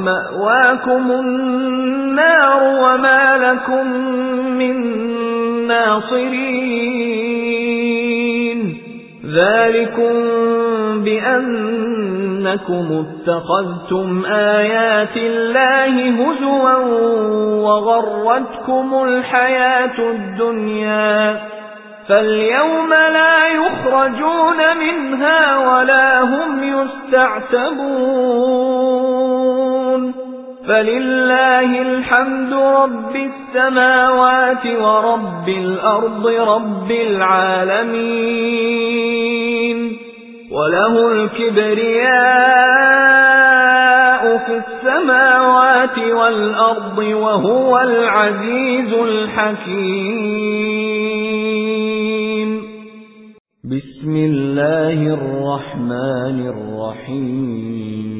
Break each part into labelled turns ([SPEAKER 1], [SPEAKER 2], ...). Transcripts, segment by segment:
[SPEAKER 1] وَمَأْوَاكُمُ النَّارُ وَمَا لَكُمْ مِنْ نَاصِرِينَ. ذَلِكُمْ بِأَنَّكُمْ اتَّخَذْتُمْ آيَاتِ اللَّهِ هُزُوًا وَغَرَّتْكُمُ الْحَيَاةُ الدُّنْيَا. فَالْيَوْمَ لَا يُخْرَجُونَ مِنْهَا وَلَا هُمْ يُسْتَعْتَبُونَ. فَلِلَّهِ الْحَمْدُ رَبِّ السَّمَاوَاتِ وَرَبِّ الْأَرْضِ رَبِّ الْعَالَمِينَ وَلَهُ الْكِبْرِيَاءُ فِي السَّمَاوَاتِ وَالْأَرْضِ وَهُوَ الْعَزِيزُ الْحَكِيمُ
[SPEAKER 2] بِسْمِ اللَّهِ الرَّحْمَنِ الرَّحِيمِ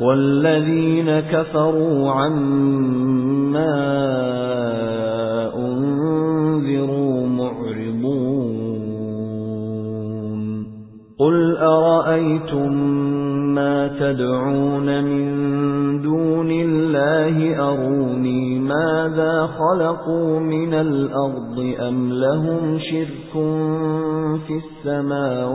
[SPEAKER 2] وَالَّذِينَ كَفَرُوا عَمَّا أُنذِرُوا مُعْرِضُونَ. قُلْ أَرَأَيْتُم مَّا تَدْعُونَ مِن دُونِ اللَّهِ؟ أَرُونِي مَاذَا خَلَقُوا مِنَ الْأَرْضِ أَمْ لَهُمْ شِرْكٌ فِي السَّمَاوَاتِ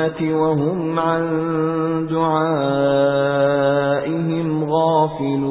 [SPEAKER 2] الرَّحْمَةِ وَهُمْ عَن دُعَائِهِمْ غَافِلُونَ.